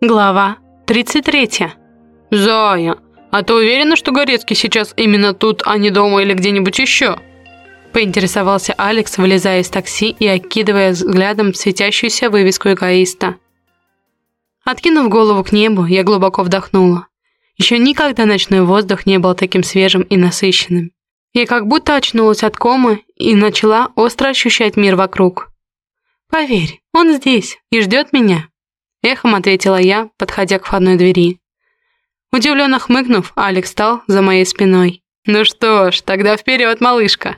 Глава 33. «Зая, а ты уверена, что Горецкий сейчас именно тут, а не дома или где-нибудь еще?» Поинтересовался Алекс, вылезая из такси и окидывая взглядом светящуюся вывеску эгоиста. Откинув голову к небу, я глубоко вдохнула. Еще никогда ночной воздух не был таким свежим и насыщенным. Я как будто очнулась от комы и начала остро ощущать мир вокруг. «Поверь, он здесь и ждет меня», — эхом ответила я, подходя к входной двери. Удивленно хмыкнув, Алекс стал за моей спиной. «Ну что ж, тогда вперед, малышка!»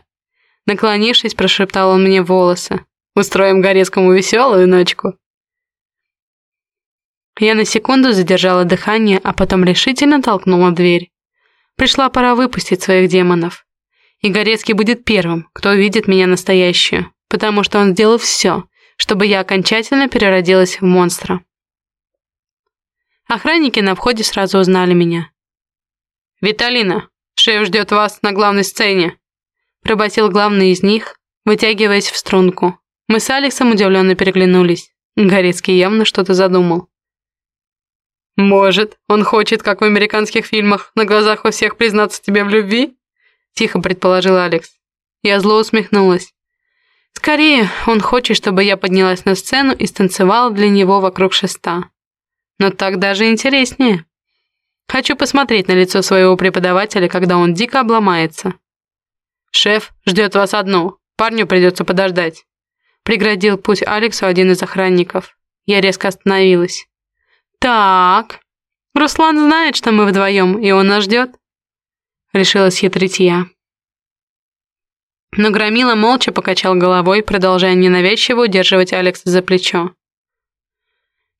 Наклонившись, прошептал он мне волосы. «Устроим Горецкому веселую ночку!» Я на секунду задержала дыхание, а потом решительно толкнула дверь. Пришла пора выпустить своих демонов. И Горецкий будет первым, кто увидит меня настоящую, потому что он сделал все, чтобы я окончательно переродилась в монстра. Охранники на входе сразу узнали меня. «Виталина, шеф ждет вас на главной сцене», пробасил главный из них, вытягиваясь в струнку. Мы с Алексом удивленно переглянулись. Горецкий явно что-то задумал. «Может, он хочет, как в американских фильмах, на глазах у всех признаться тебе в любви?» Тихо предположил Алекс. Я зло усмехнулась. Скорее, он хочет, чтобы я поднялась на сцену и станцевала для него вокруг шеста. Но так даже интереснее. Хочу посмотреть на лицо своего преподавателя, когда он дико обломается. «Шеф ждет вас одну. Парню придется подождать». Преградил путь Алексу один из охранников. Я резко остановилась. «Так, Руслан знает, что мы вдвоем, и он нас ждет?» Решилась хитрить я. Но Громила молча покачал головой, продолжая ненавязчиво удерживать Алекса за плечо.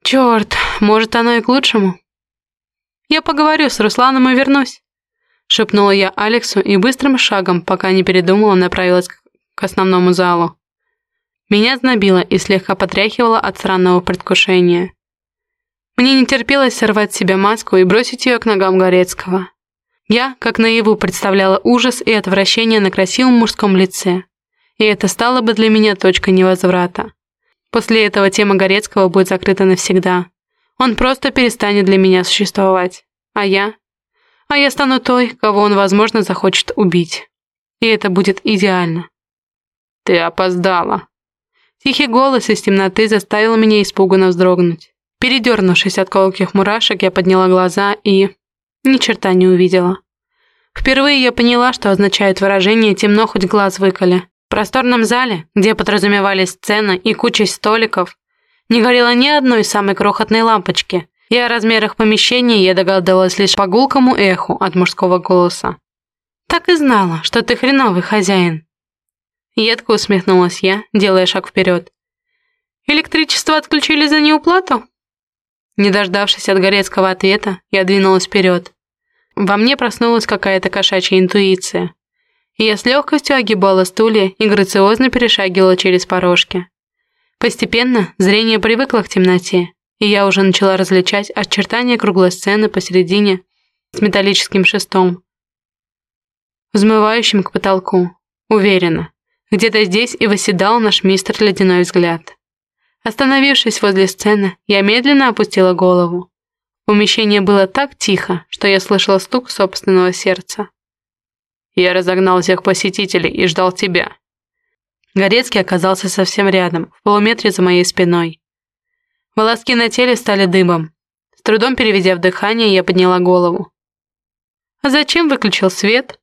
«Черт, может, оно и к лучшему?» «Я поговорю с Русланом и вернусь», — шепнула я Алексу и быстрым шагом, пока не передумала, направилась к основному залу. Меня знобило и слегка потряхивало от странного предвкушения. Мне не терпелось сорвать с себя маску и бросить ее к ногам Горецкого. Я, как наяву, представляла ужас и отвращение на красивом мужском лице. И это стало бы для меня точкой невозврата. После этого тема Горецкого будет закрыта навсегда. Он просто перестанет для меня существовать. А я? А я стану той, кого он, возможно, захочет убить. И это будет идеально. «Ты опоздала». Тихий голос из темноты заставил меня испуганно вздрогнуть. Передернувшись от колких мурашек, я подняла глаза и ни черта не увидела. Впервые я поняла, что означает выражение «темно хоть глаз выколи». В просторном зале, где подразумевались сцена и куча столиков, не горело ни одной самой крохотной лампочки, и о размерах помещения я догадалась лишь по гулкому эху от мужского голоса. «Так и знала, что ты хреновый хозяин». Едко усмехнулась я, делая шаг вперед. «Электричество отключили за неуплату?» Не дождавшись от Горецкого ответа, я двинулась вперед. Во мне проснулась какая-то кошачья интуиция. Я с легкостью огибала стулья и грациозно перешагивала через порожки. Постепенно зрение привыкло к темноте, и я уже начала различать очертания круглой сцены посередине с металлическим шестом, взмывающим к потолку. Уверена, где-то здесь и восседал наш мистер Ледяной Взгляд. Остановившись возле сцены, я медленно опустила голову. Помещение было так тихо, что я слышала стук собственного сердца. Я разогнал всех посетителей и ждал тебя. Горецкий оказался совсем рядом, в полуметре за моей спиной. Волоски на теле стали дыбом. С трудом переведя в дыхание, я подняла голову. «А зачем выключил свет?»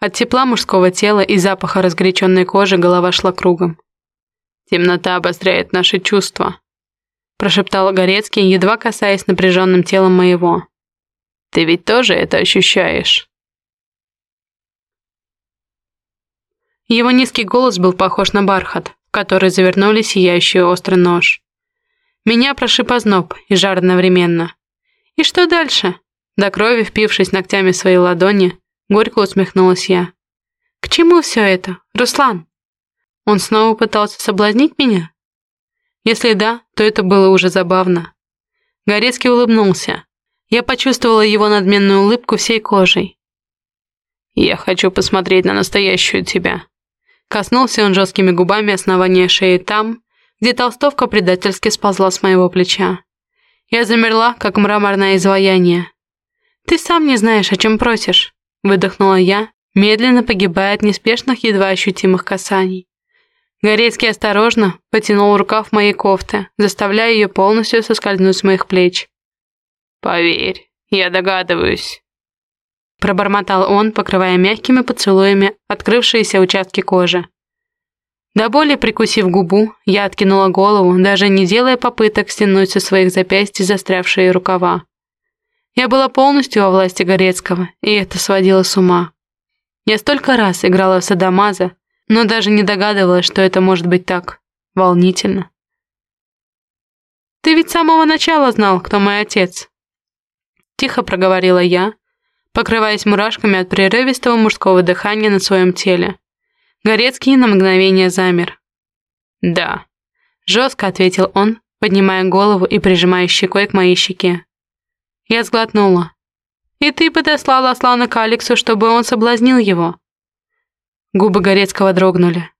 От тепла мужского тела и запаха разгоряченной кожи голова шла кругом. «Темнота обостряет наши чувства», прошептал Горецкий, едва касаясь напряженным телом моего. «Ты ведь тоже это ощущаешь?» Его низкий голос был похож на бархат, в который завернули сияющий острый нож. Меня прошиб озноб и жар одновременно. «И что дальше?» До крови, впившись ногтями в свои ладони, горько усмехнулась я. «К чему все это, Руслан? Он снова пытался соблазнить меня?» Если да, то это было уже забавно. Горецкий улыбнулся. Я почувствовала его надменную улыбку всей кожей. «Я хочу посмотреть на настоящую тебя». Коснулся он жесткими губами основания шеи там, где толстовка предательски сползла с моего плеча. Я замерла, как мраморное изваяние. «Ты сам не знаешь, о чем просишь», — выдохнула я, медленно погибая от неспешных, едва ощутимых касаний. Горецкий осторожно потянул рукав моей кофты, заставляя ее полностью соскользнуть с моих плеч. «Поверь, я догадываюсь», — пробормотал он, покрывая мягкими поцелуями открывшиеся участки кожи. До боли прикусив губу, я откинула голову, даже не делая попыток стянуть со своих запястьй застрявшие рукава. Я была полностью во власти Горецкого, и это сводило с ума. Я столько раз играла в Садамаза, но даже не догадывалась, что это может быть так волнительно. «Ты ведь с самого начала знал, кто мой отец», — тихо проговорила я, покрываясь мурашками от прерывистого мужского дыхания на своем теле. Горецкий на мгновение замер. «Да», — жестко ответил он, поднимая голову и прижимая щекой к моей щеке. Я сглотнула. «И ты подослал Аслана к Алексу, чтобы он соблазнил его?» Губы Горецкого дрогнули.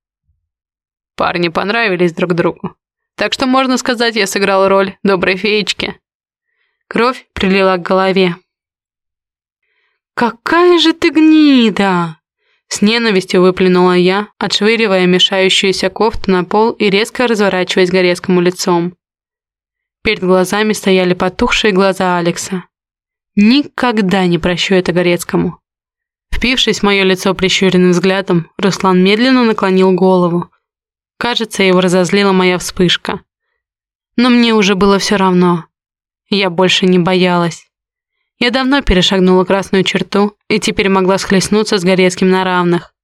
Парни понравились друг другу. Так что, можно сказать, я сыграл роль доброй феечки. Кровь прилила к голове. «Какая же ты гнида!» С ненавистью выплюнула я, отшвыривая мешающуюся кофту на пол и резко разворачиваясь Горецкому лицом. Перед глазами стояли потухшие глаза Алекса. Никогда не прощу это Горецкому. Впившись в мое лицо прищуренным взглядом, Руслан медленно наклонил голову. Кажется, его разозлила моя вспышка. Но мне уже было все равно. Я больше не боялась. Я давно перешагнула красную черту и теперь могла схлестнуться с Горецким на равных.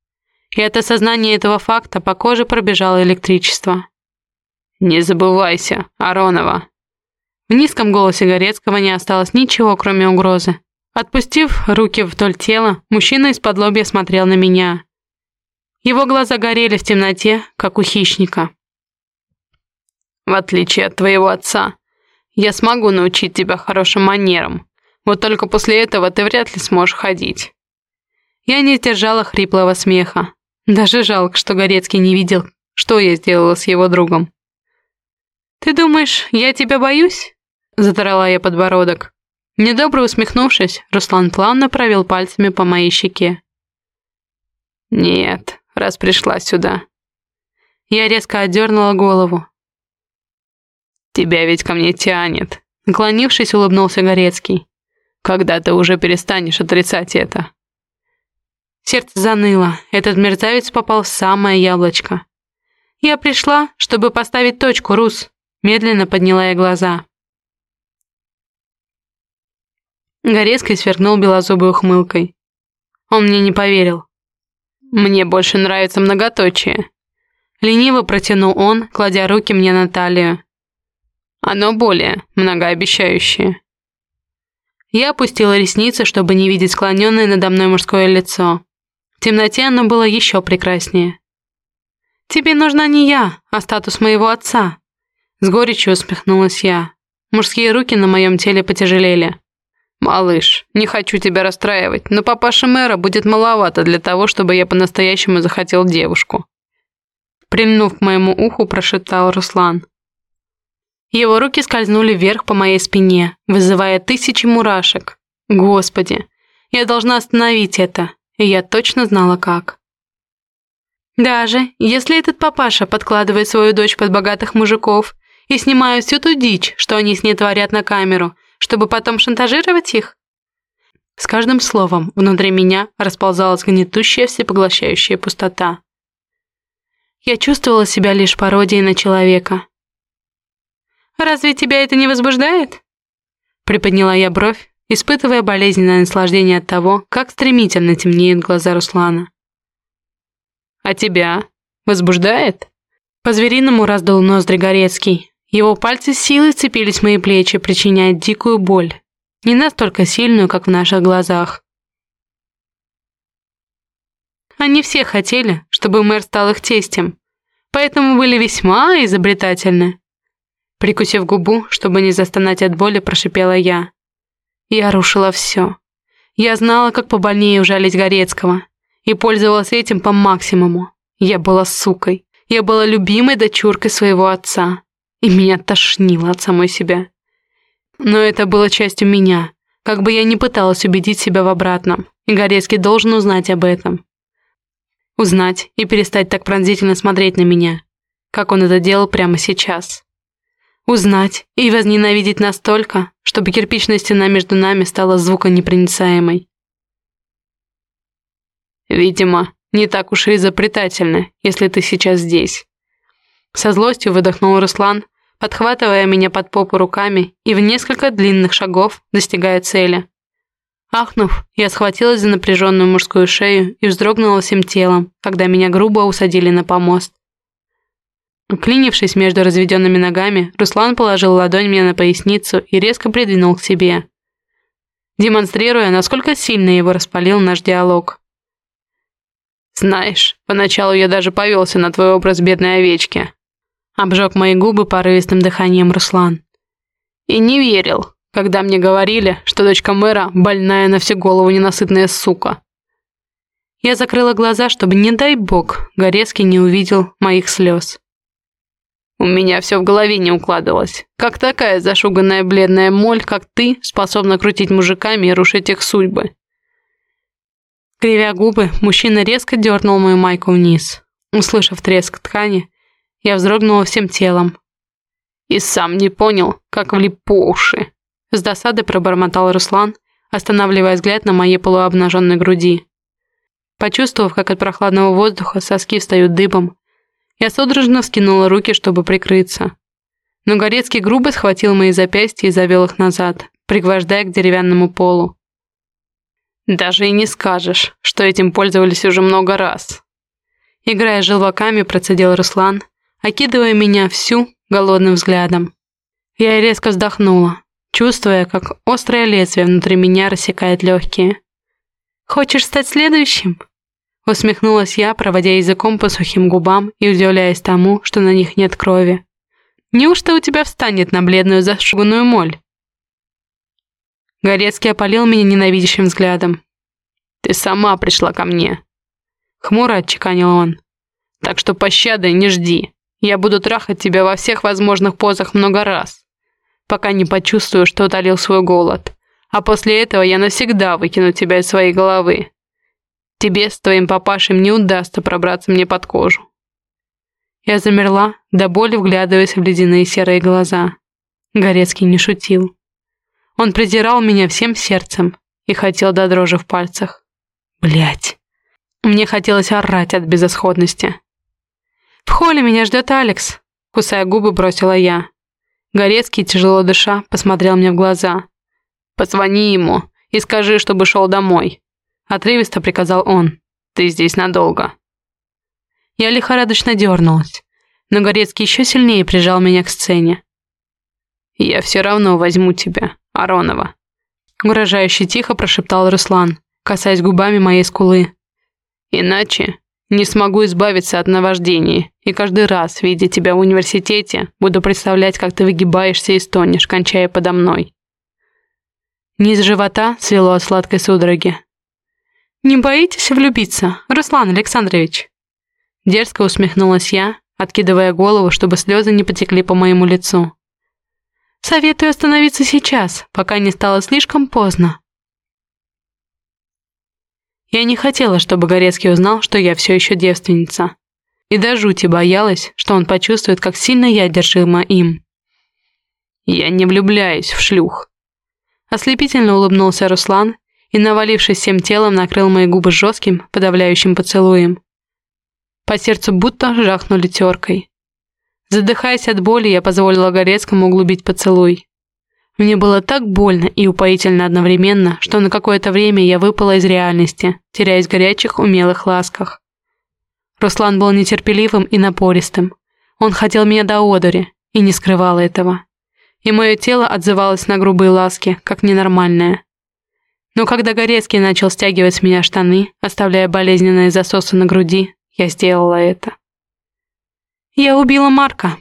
И от осознания этого факта по коже пробежало электричество. «Не забывайся, Аронова!» В низком голосе Горецкого не осталось ничего, кроме угрозы. Отпустив руки вдоль тела, мужчина из-под лобья смотрел на меня. Его глаза горели в темноте, как у хищника. «В отличие от твоего отца, я смогу научить тебя хорошим манерам», вот только после этого ты вряд ли сможешь ходить». Я не сдержала хриплого смеха. Даже жалко, что Горецкий не видел, что я сделала с его другом. «Ты думаешь, я тебя боюсь?» Задрала я подбородок. Недобро усмехнувшись, Руслан плавно провел пальцами по моей щеке. «Нет, раз пришла сюда». Я резко отдернула голову. «Тебя ведь ко мне тянет», — наклонившись, улыбнулся Горецкий. Когда ты уже перестанешь отрицать это?» Сердце заныло. Этот мерзавец попал в самое яблочко. «Я пришла, чтобы поставить точку, Рус», — медленно подняла я глаза. Горецкий сверкнул белозубой ухмылкой. Он мне не поверил. «Мне больше нравится многоточие». Лениво протянул он, кладя руки мне на талию. «Оно более многообещающее». Я опустила ресницы, чтобы не видеть склоненное надо мной мужское лицо. В темноте оно было еще прекраснее. «Тебе нужна не я, а статус моего отца», — с горечью усмехнулась я. Мужские руки на моем теле потяжелели. «Малыш, не хочу тебя расстраивать, но папаша мэра будет маловато для того, чтобы я по-настоящему захотел девушку». Прильнув к моему уху, прошептал Руслан. Его руки скользнули вверх по моей спине, вызывая тысячи мурашек. Господи, я должна остановить это, и я точно знала как. Даже если этот папаша подкладывает свою дочь под богатых мужиков и снимает всю ту дичь, что они с ней творят на камеру, чтобы потом шантажировать их? С каждым словом внутри меня расползалась гнетущая всепоглощающая пустота. Я чувствовала себя лишь пародией на человека, Разве тебя это не возбуждает?» Приподняла я бровь, испытывая болезненное наслаждение от того, как стремительно темнеют глаза Руслана. «А тебя? Возбуждает?» По-звериному раздул ноздри Горецкий. Его пальцы силой цепились в мои плечи, причиняя дикую боль. Не настолько сильную, как в наших глазах. Они все хотели, чтобы мэр стал их тестем, поэтому были весьма изобретательны. Прикусив губу, чтобы не застонать от боли, прошипела я. Я рушила все. Я знала, как побольнее ужалить Горецкого, и пользовалась этим по максимуму. Я была сукой. Я была любимой дочуркой своего отца, и меня тошнило от самой себя. Но это было частью меня, как бы я ни пыталась убедить себя в обратном, и Горецкий должен узнать об этом. Узнать и перестать так пронзительно смотреть на меня, как он это делал прямо сейчас. Узнать и возненавидеть настолько, чтобы кирпичная стена между нами стала звуконепроницаемой. Видимо, не так уж и изобретательно, если ты сейчас здесь. Со злостью выдохнул Руслан, подхватывая меня под попу руками и в несколько длинных шагов достигая цели. Ахнув, я схватилась за напряженную мужскую шею и вздрогнула всем телом, когда меня грубо усадили на помост. Уклинившись между разведенными ногами, Руслан положил ладонь мне на поясницу и резко придвинул к себе, демонстрируя, насколько сильно его распалил наш диалог. «Знаешь, поначалу я даже повелся на твой образ бедной овечки», обжег мои губы порывистым дыханием Руслан. «И не верил, когда мне говорили, что дочка мэра больная на всю голову ненасытная сука». Я закрыла глаза, чтобы, не дай бог, Горецкий не увидел моих слез. У меня все в голове не укладывалось. Как такая зашуганная бледная моль, как ты, способна крутить мужиками и рушить их судьбы? Кривя губы, мужчина резко дернул мою майку вниз. Услышав треск ткани, я вздрогнула всем телом. И сам не понял, как влип по уши. С досады пробормотал Руслан, останавливая взгляд на моей полуобнаженной груди. Почувствовав, как от прохладного воздуха соски встают дыбом, я судорожно вскинула руки, чтобы прикрыться. Но Горецкий грубо схватил мои запястья и завел их назад, пригвождая к деревянному полу. «Даже и не скажешь, что этим пользовались уже много раз». Играя желваками, процедил Руслан, окидывая меня всю голодным взглядом. Я резко вздохнула, чувствуя, как острое лезвие внутри меня рассекает легкие. «Хочешь стать следующим?» Усмехнулась я, проводя языком по сухим губам и удивляясь тому, что на них нет крови. «Неужто у тебя встанет на бледную зашуганную моль?» Горецкий опалил меня ненавидящим взглядом. «Ты сама пришла ко мне!» Хмуро отчеканил он. «Так что пощады не жди. Я буду трахать тебя во всех возможных позах много раз, пока не почувствую, что утолил свой голод. А после этого я навсегда выкину тебя из своей головы. Тебе с твоим папашей не удастся пробраться мне под кожу. Я замерла, до боли вглядываясь в ледяные серые глаза. Горецкий не шутил. Он презирал меня всем сердцем и хотел до дрожи в пальцах. Блять. Мне хотелось орать от безысходности. «В холле меня ждет Алекс», — кусая губы, бросила я. Горецкий, тяжело дыша, посмотрел мне в глаза. «Позвони ему и скажи, чтобы шел домой. Отрывисто приказал он. «Ты здесь надолго». Я лихорадочно дернулась, но Горецкий еще сильнее прижал меня к сцене. «Я все равно возьму тебя, Аронова», угрожающе тихо прошептал Руслан, касаясь губами моей скулы. «Иначе не смогу избавиться от наваждения, и каждый раз, видя тебя в университете, буду представлять, как ты выгибаешься и стонешь, кончая подо мной». Низ живота свело от сладкой судороги, «Не боитесь влюбиться, Руслан Александрович?» Дерзко усмехнулась я, откидывая голову, чтобы слезы не потекли по моему лицу. «Советую остановиться сейчас, пока не стало слишком поздно». Я не хотела, чтобы Горецкий узнал, что я все еще девственница. И до жути боялась, что он почувствует, как сильно я держима им. «Я не влюбляюсь в шлюх», Ослепительно улыбнулся Руслан и, навалившись всем телом, накрыл мои губы жестким, подавляющим поцелуем. По сердцу будто жахнули теркой. Задыхаясь от боли, я позволила Горецкому углубить поцелуй. Мне было так больно и упоительно одновременно, что на какое-то время я выпала из реальности, теряясь в горячих, умелых ласках. Руслан был нетерпеливым и напористым. Он хотел меня до одури и не скрывал этого. И мое тело отзывалось на грубые ласки, как ненормальное. Но когда Горецкий начал стягивать с меня штаны, оставляя болезненные засосы на груди, я сделала это. Я убила Марка.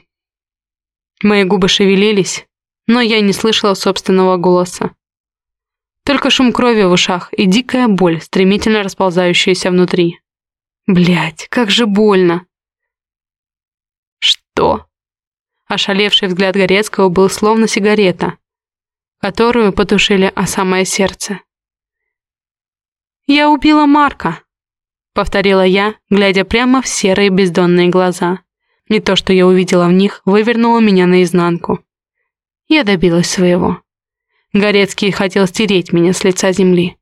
Мои губы шевелились, но я не слышала собственного голоса. Только шум крови в ушах и дикая боль, стремительно расползающаяся внутри. Блять, как же больно. «Что?» Ошалевший взгляд Горецкого был словно сигарета, которую потушили о самое сердце. «Я убила Марка», — повторила я, глядя прямо в серые бездонные глаза. Не то, что я увидела в них, вывернуло меня наизнанку. Я добилась своего. Горецкий хотел стереть меня с лица земли.